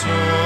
soul.